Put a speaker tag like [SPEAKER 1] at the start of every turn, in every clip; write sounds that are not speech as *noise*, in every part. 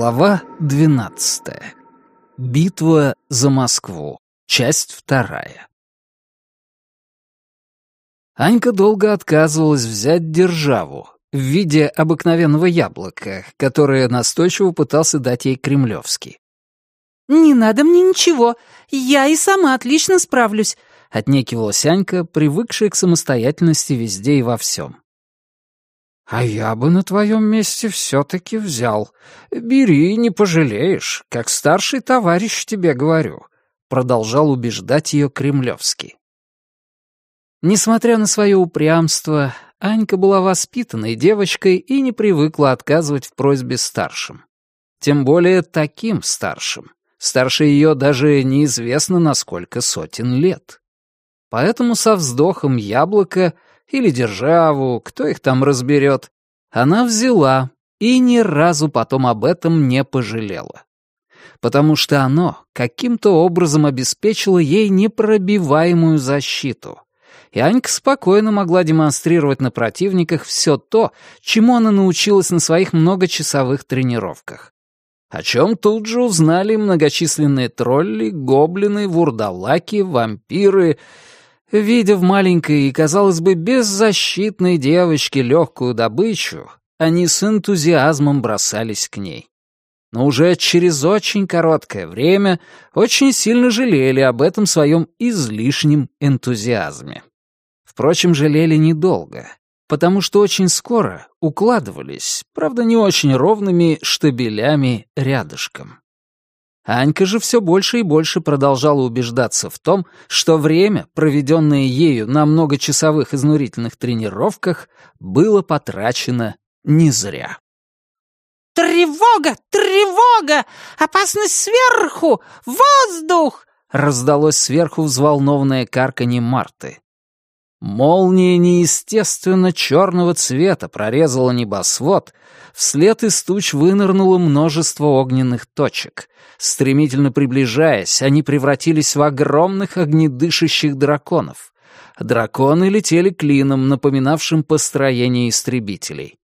[SPEAKER 1] Глава 12. Битва за Москву. Часть вторая. Анька долго отказывалась взять державу в виде обыкновенного яблока, которое настойчиво пытался дать ей Кремлевский.
[SPEAKER 2] «Не надо мне ничего, я и сама отлично справлюсь», —
[SPEAKER 1] отнекивалась Анька, привыкшая к самостоятельности везде и во всем. «А я бы на твоем месте все-таки взял. Бери, не пожалеешь, как старший товарищ тебе говорю», — продолжал убеждать ее Кремлевский. Несмотря на свое упрямство, Анька была воспитанной девочкой и не привыкла отказывать в просьбе старшим. Тем более таким старшим. Старше ее даже неизвестно на сколько сотен лет. Поэтому со вздохом яблоко или державу, кто их там разберет, она взяла и ни разу потом об этом не пожалела. Потому что оно каким-то образом обеспечило ей непробиваемую защиту. И Анька спокойно могла демонстрировать на противниках все то, чему она научилась на своих многочасовых тренировках. О чем тут же узнали многочисленные тролли, гоблины, вурдалаки, вампиры Видя в маленькой и, казалось бы, беззащитной девочке легкую добычу, они с энтузиазмом бросались к ней. Но уже через очень короткое время очень сильно жалели об этом своем излишнем энтузиазме. Впрочем, жалели недолго, потому что очень скоро укладывались, правда, не очень ровными штабелями рядышком. Анька же все больше и больше продолжала убеждаться в том, что время, проведенное ею на многочасовых изнурительных тренировках, было потрачено не зря.
[SPEAKER 2] «Тревога! Тревога! Опасность сверху! Воздух!» раздалось сверху взволнованное карканье Марты.
[SPEAKER 1] Молния неестественно черного цвета прорезала небосвод, вслед из туч вынырнуло множество огненных точек. Стремительно приближаясь, они превратились в огромных огнедышащих драконов. Драконы летели клином, напоминавшим построение истребителей.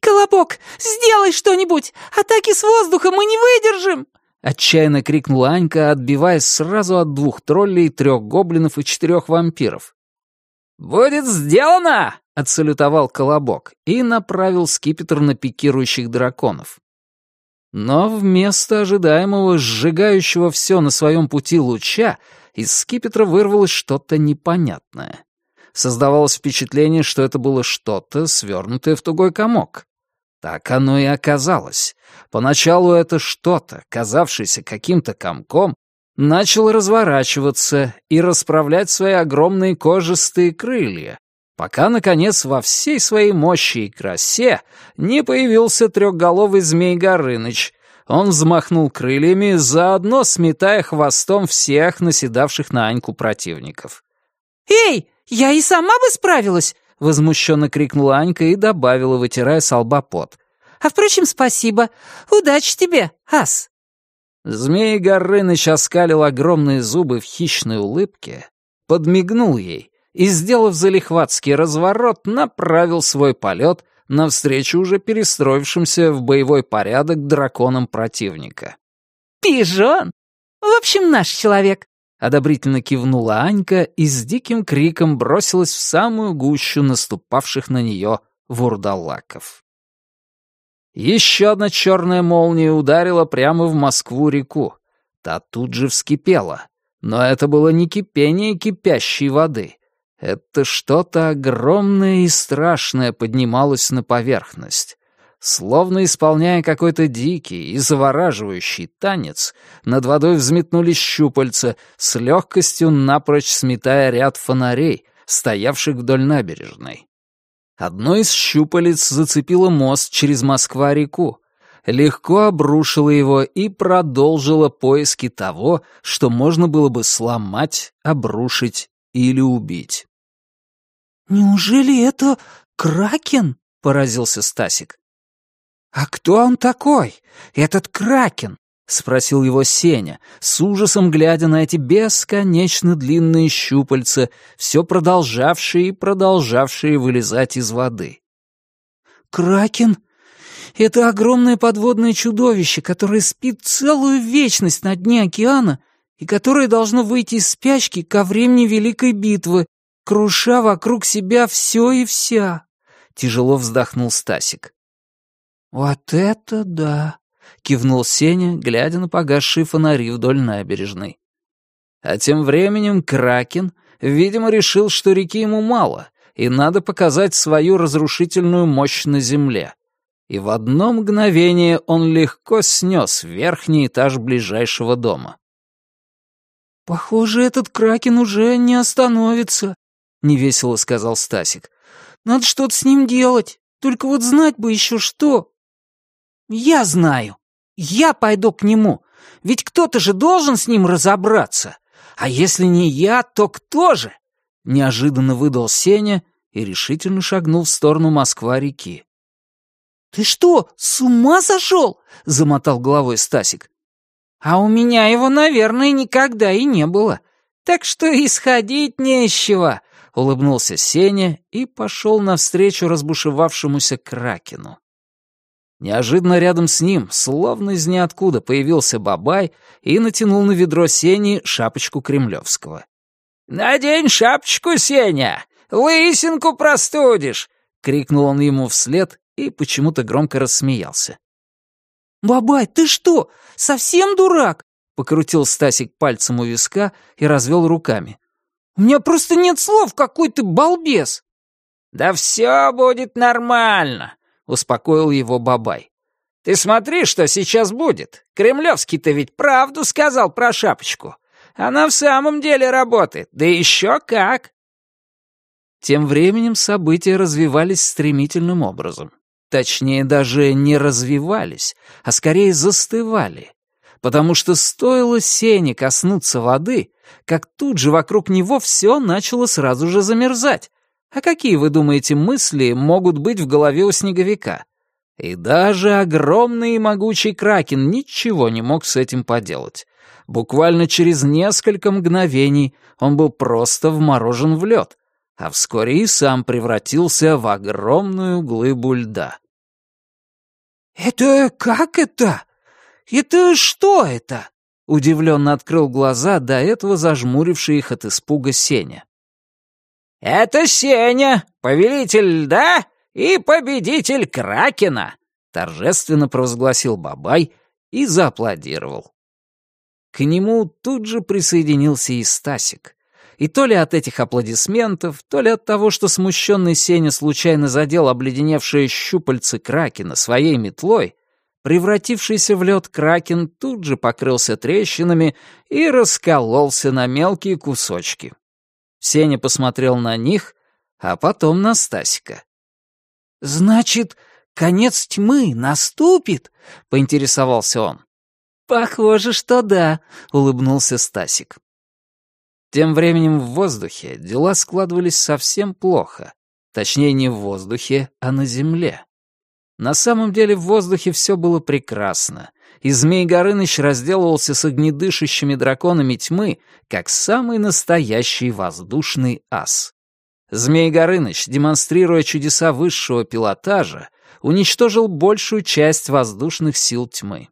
[SPEAKER 2] «Колобок, сделай что-нибудь! Атаки с воздуха мы не выдержим!»
[SPEAKER 1] Отчаянно крикнула Анька, отбиваясь сразу от двух троллей, трех гоблинов и четырех вампиров. «Будет сделано!» — отсалютовал Колобок и направил скипетр на пикирующих драконов. Но вместо ожидаемого сжигающего все на своем пути луча из скипетра вырвалось что-то непонятное. Создавалось впечатление, что это было что-то, свернутое в тугой комок. Так оно и оказалось. Поначалу это что-то, казавшееся каким-то комком, начал разворачиваться и расправлять свои огромные кожистые крылья, пока, наконец, во всей своей мощи и красе не появился трехголовый змей Горыныч. Он взмахнул крыльями, заодно сметая хвостом всех наседавших на Аньку противников.
[SPEAKER 2] «Эй, я и сама бы справилась!»
[SPEAKER 1] — возмущенно крикнула Анька и добавила, вытирая с лба пот.
[SPEAKER 2] «А впрочем, спасибо. Удачи тебе, ас!»
[SPEAKER 1] Змей Горыныч оскалил огромные зубы в хищной улыбке, подмигнул ей и, сделав залихватский разворот, направил свой полет навстречу уже перестроившимся в боевой порядок драконам противника.
[SPEAKER 2] «Пижон! В общем, наш человек!»
[SPEAKER 1] Одобрительно кивнула Анька и с диким криком бросилась в самую гущу наступавших на нее вурдалаков. Еще одна черная молния ударила прямо в Москву-реку. Та тут же вскипела. Но это было не кипение кипящей воды. Это что-то огромное и страшное поднималось на поверхность. Словно исполняя какой-то дикий и завораживающий танец, над водой взметнулись щупальца, с легкостью напрочь сметая ряд фонарей, стоявших вдоль набережной. Одно из щупалец зацепило мост через Москва-реку, легко обрушило его и продолжило поиски того, что можно было бы сломать, обрушить или убить.
[SPEAKER 2] «Неужели это Кракен?» — поразился Стасик.
[SPEAKER 1] «А кто он такой, этот Кракен?» — спросил его Сеня, с ужасом глядя на эти бесконечно длинные щупальца, все продолжавшие и продолжавшие вылезать из воды.
[SPEAKER 2] «Кракен?
[SPEAKER 1] Это огромное подводное чудовище, которое спит целую вечность на дне океана и которое должно выйти из спячки ко времени Великой битвы, круша вокруг себя все и вся. Тяжело вздохнул Стасик. «Вот это да!» — кивнул Сеня, глядя на погасшие фонари вдоль набережной. А тем временем Кракен, видимо, решил, что реки ему мало, и надо показать свою разрушительную мощь на земле. И в одно мгновение он легко снес верхний этаж ближайшего дома. «Похоже, этот Кракен уже не остановится», — невесело сказал Стасик. «Надо что-то с ним делать, только вот знать бы еще что». «Я знаю. Я пойду к нему. Ведь кто-то же должен с ним разобраться. А если не я, то кто же?» Неожиданно выдал Сеня и решительно шагнул в сторону Москва-реки. «Ты что, с ума сошел?» — замотал головой Стасик. «А у меня его, наверное, никогда и не было. Так что исходить не с чего», — улыбнулся Сеня и пошел навстречу разбушевавшемуся Кракену. Неожиданно рядом с ним, словно из ниоткуда, появился Бабай и натянул на ведро Сени шапочку Кремлевского. «Надень шапочку, Сеня! Лысинку простудишь!» — крикнул он ему вслед и почему-то громко рассмеялся. «Бабай, ты что, совсем дурак?» — покрутил Стасик пальцем у виска и развел руками. «У меня просто нет слов, какой ты балбес!» «Да все будет нормально!» — успокоил его Бабай. «Ты смотри, что сейчас будет. Кремлевский-то ведь правду сказал про шапочку. Она в самом деле работает, да еще как!» Тем временем события развивались стремительным образом. Точнее, даже не развивались, а скорее застывали. Потому что стоило Сене коснуться воды, как тут же вокруг него все начало сразу же замерзать, а какие, вы думаете, мысли могут быть в голове у снеговика? И даже огромный и могучий кракен ничего не мог с этим поделать. Буквально через несколько мгновений он был просто вморожен в лед, а вскоре и сам превратился в огромную глыбу льда. «Это как это? Это что это?» Удивленно открыл глаза, до этого зажмуривший их от испуга Сеня. «Это Сеня, повелитель льда и победитель Кракена!» торжественно провозгласил Бабай и зааплодировал. К нему тут же присоединился и Стасик. И то ли от этих аплодисментов, то ли от того, что смущенный Сеня случайно задел обледеневшие щупальцы Кракена своей метлой, превратившийся в лед Кракен тут же покрылся трещинами и раскололся на мелкие кусочки. Сеня посмотрел на них, а потом на Стасика. «Значит, конец тьмы наступит?» — поинтересовался он. «Похоже, что да», — улыбнулся Стасик. Тем временем в воздухе дела складывались совсем плохо. Точнее, не в воздухе, а на земле. На самом деле в воздухе все было прекрасно, и Змей Горыныч разделывался с огнедышащими драконами тьмы, как самый настоящий воздушный ас. Змей Горыныч, демонстрируя чудеса высшего пилотажа, уничтожил большую часть воздушных сил тьмы.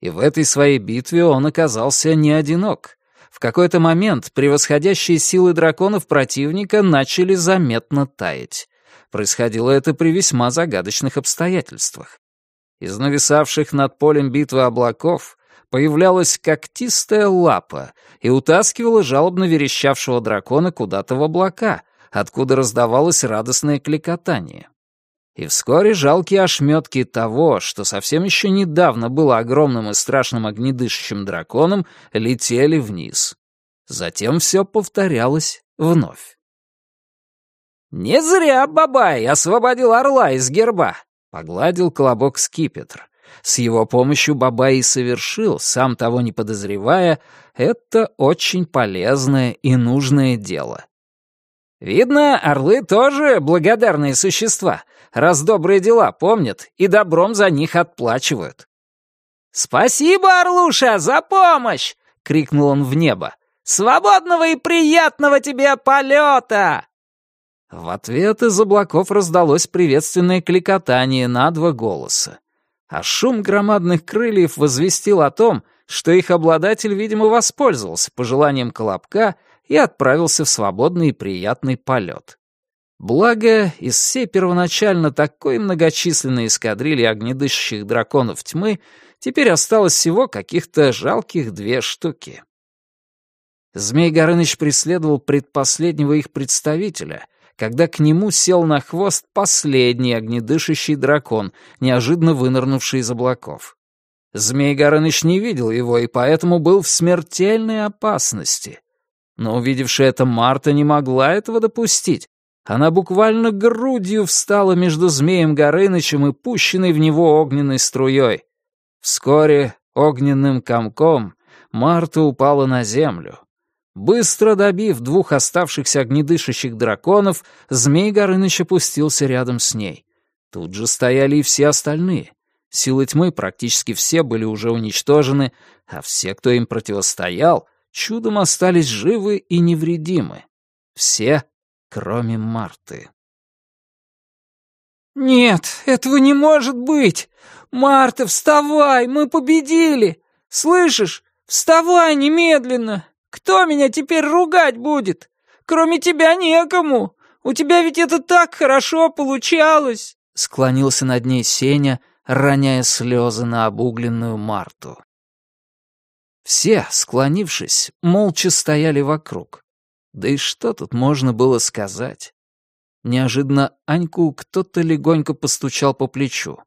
[SPEAKER 1] И в этой своей битве он оказался не одинок. В какой-то момент превосходящие силы драконов противника начали заметно таять. Происходило это при весьма загадочных обстоятельствах. Из нависавших над полем битвы облаков появлялась когтистая лапа и утаскивала жалобно верещавшего дракона куда-то в облака, откуда раздавалось радостное кликотание. И вскоре жалкие ошметки того, что совсем еще недавно было огромным и страшным огнедышащим драконом, летели вниз. Затем все повторялось вновь. «Не зря Бабай освободил орла из герба», Погладил колобок скипетр. С его помощью Бабай и совершил, сам того не подозревая, это очень полезное и нужное дело. Видно, орлы тоже благодарные существа, раз добрые дела помнят и добром за них отплачивают. «Спасибо, Орлуша, за помощь!» — крикнул он в небо. «Свободного и приятного тебе полета!» В ответ из облаков раздалось приветственное кликотание на два голоса. А шум громадных крыльев возвестил о том, что их обладатель, видимо, воспользовался пожеланием Колобка и отправился в свободный и приятный полет. Благо, из всей первоначально такой многочисленной эскадрильи огнедышащих драконов тьмы теперь осталось всего каких-то жалких две штуки. Змей Горыныч преследовал предпоследнего их представителя, когда к нему сел на хвост последний огнедышащий дракон, неожиданно вынырнувший из облаков. Змей Горыныч не видел его и поэтому был в смертельной опасности. Но увидевшая это Марта не могла этого допустить. Она буквально грудью встала между Змеем Горынычем и пущенной в него огненной струей. Вскоре огненным комком Марта упала на землю, Быстро добив двух оставшихся огнедышащих драконов, Змей Горыныч опустился рядом с ней. Тут же стояли и все остальные. Силы тьмы практически все были уже уничтожены, а все, кто им противостоял, чудом остались живы и невредимы. Все, кроме Марты.
[SPEAKER 2] «Нет, этого не может быть! Марта, вставай, мы победили! Слышишь? Вставай немедленно!» Кто меня теперь ругать будет? Кроме тебя некому. У тебя ведь это так хорошо получалось!»
[SPEAKER 1] Склонился над ней Сеня, роняя слезы на обугленную Марту. Все, склонившись, молча стояли вокруг. Да и что тут можно было сказать? Неожиданно Аньку кто-то легонько постучал по плечу.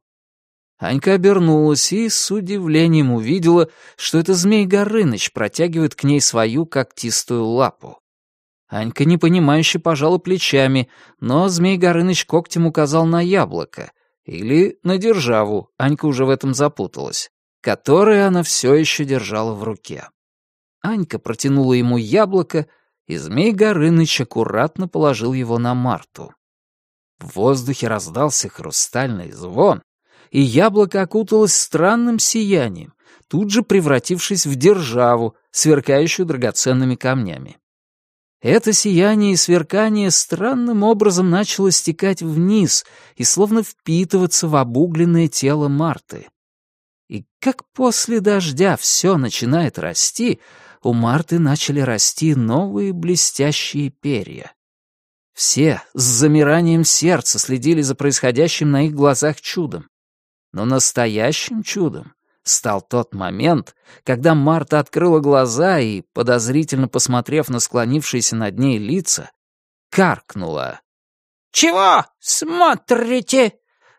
[SPEAKER 1] Анька обернулась и с удивлением увидела, что это Змей Горыныч протягивает к ней свою когтистую лапу. Анька непонимающе пожала плечами, но Змей Горыныч когтем указал на яблоко, или на державу, Анька уже в этом запуталась, которое она все еще держала в руке. Анька протянула ему яблоко, и Змей Горыныч аккуратно положил его на Марту. В воздухе раздался хрустальный звон, и яблоко окуталось странным сиянием, тут же превратившись в державу, сверкающую драгоценными камнями. Это сияние и сверкание странным образом начало стекать вниз и словно впитываться в обугленное тело Марты. И как после дождя все начинает расти, у Марты начали расти новые блестящие перья. Все с замиранием сердца следили за происходящим на их глазах чудом. Но настоящим чудом стал тот момент, когда Марта открыла глаза и, подозрительно посмотрев на склонившиеся над ней лица, каркнула.
[SPEAKER 2] «Чего смотрите?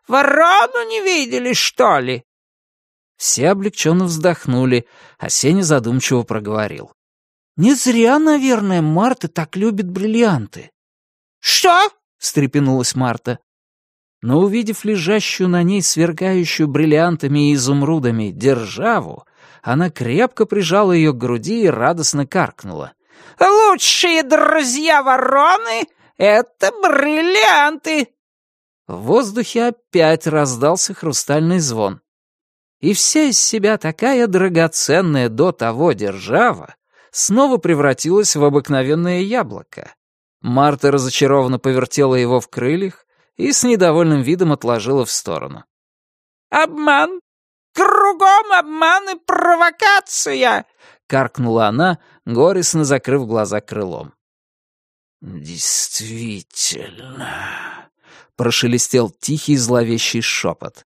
[SPEAKER 2] Ворону не видели, что ли?»
[SPEAKER 1] Все облегченно вздохнули, а Сеня задумчиво проговорил.
[SPEAKER 2] «Не зря, наверное, Марта так любит бриллианты». «Что?» — встрепенулась Марта
[SPEAKER 1] но, увидев лежащую на ней сверкающую бриллиантами и изумрудами державу, она крепко прижала ее к груди и радостно каркнула.
[SPEAKER 2] «Лучшие друзья вороны — это бриллианты!»
[SPEAKER 1] В воздухе опять раздался хрустальный звон. И вся из себя такая драгоценная до того держава снова превратилась в обыкновенное яблоко. Марта разочарованно повертела его в крыльях, и с недовольным видом отложила в сторону.
[SPEAKER 2] «Обман! Кругом обман и провокация!»
[SPEAKER 1] — каркнула она, горестно закрыв глаза крылом.
[SPEAKER 3] «Действительно», — прошелестел тихий зловещий шепот.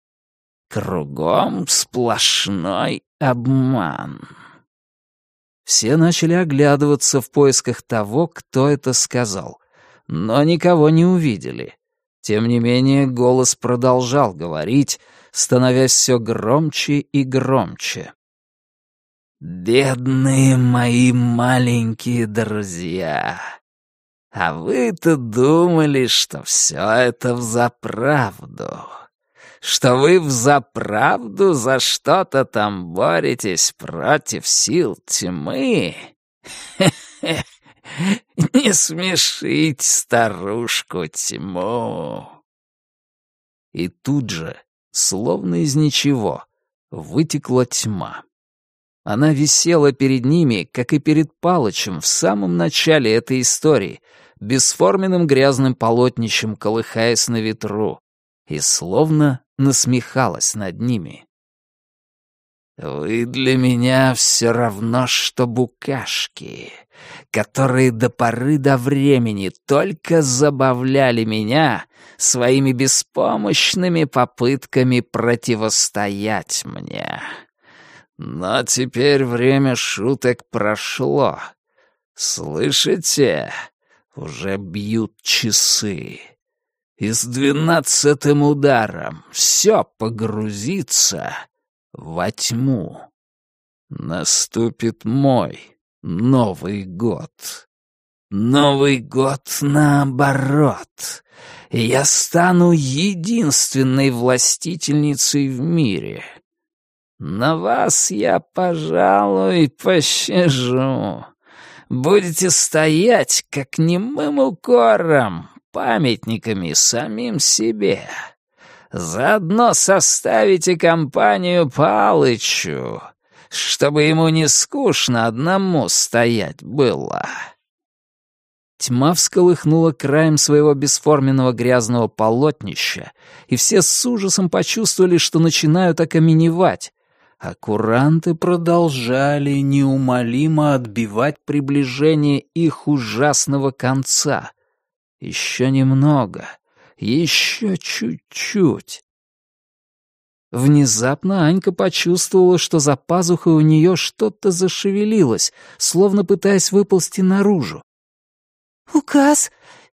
[SPEAKER 3] «Кругом сплошной обман».
[SPEAKER 1] Все начали оглядываться в поисках того, кто это сказал, но никого не увидели. Тем не менее, голос продолжал говорить, становясь все громче и громче.
[SPEAKER 3] «Бедные мои маленькие друзья! А вы-то думали, что все это взаправду, что вы взаправду за что-то там боретесь против сил тьмы? Хе-хе!» *laughs* Не смешить старушку тьму.
[SPEAKER 1] И тут же, словно из ничего, вытекла тьма. Она висела перед ними, как и перед Палычем в самом начале этой истории,
[SPEAKER 3] бесформенным грязным полотнищем колыхаясь на ветру, и словно насмехалась над ними. «Вы для меня все равно, что букашки, которые до поры до времени только забавляли меня своими беспомощными попытками противостоять мне. Но теперь время шуток прошло. Слышите? Уже бьют часы. И с двенадцатым ударом все погрузится во тьму. Наступит мой Новый год. Новый год наоборот. Я стану единственной властительницей в мире. На вас я, пожалуй, пощажу. Будете стоять, как немым укором, памятниками самим себе. Заодно составите компанию Палычу, чтобы ему не скучно одному стоять было». Тьма всколыхнула краем своего бесформенного грязного полотнища, и все с ужасом почувствовали, что начинают окаменевать, а куранты продолжали неумолимо отбивать приближение их ужасного конца. Еще немного, еще чуть-чуть. Внезапно Анька почувствовала, что за пазухой у нее что-то зашевелилось, словно пытаясь выползти наружу.
[SPEAKER 2] «Указ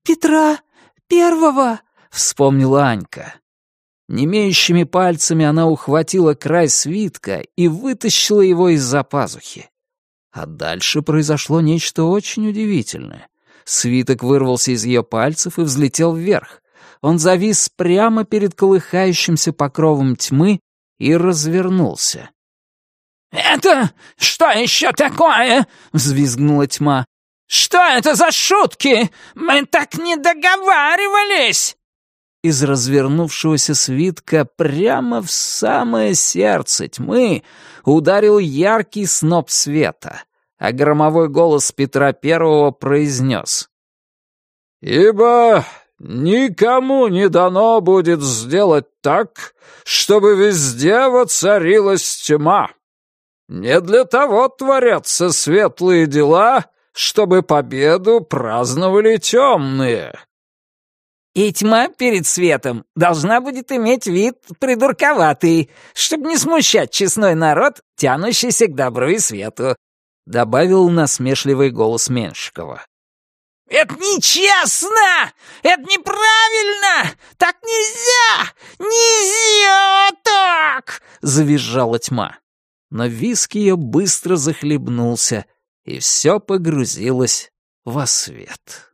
[SPEAKER 2] Петра Первого!»
[SPEAKER 3] — вспомнила Анька. Немеющими пальцами она ухватила край свитка и вытащила его из-за пазухи. А дальше произошло нечто очень удивительное. Свиток вырвался из ее пальцев и взлетел вверх он завис прямо перед колыхающимся покровом тьмы и развернулся.
[SPEAKER 2] «Это что еще такое?» — взвизгнула тьма. «Что это за шутки? Мы так не договаривались!»
[SPEAKER 3] Из развернувшегося свитка прямо в самое сердце тьмы ударил яркий сноп света, а громовой голос Петра Первого произнес. «Ибо Никому не дано будет сделать так, чтобы везде воцарилась тьма. Не для того творятся светлые дела, чтобы победу праздновали темные.
[SPEAKER 2] И тьма перед светом должна будет иметь вид придурковатый, чтобы не смущать честной народ, тянущийся к добру и свету», — добавил насмешливый голос Меншикова. «Это нечестно! Это неправильно! Так нельзя! Нельзя так!» — завизжала тьма.
[SPEAKER 3] Но виск ее быстро захлебнулся, и все погрузилось во свет.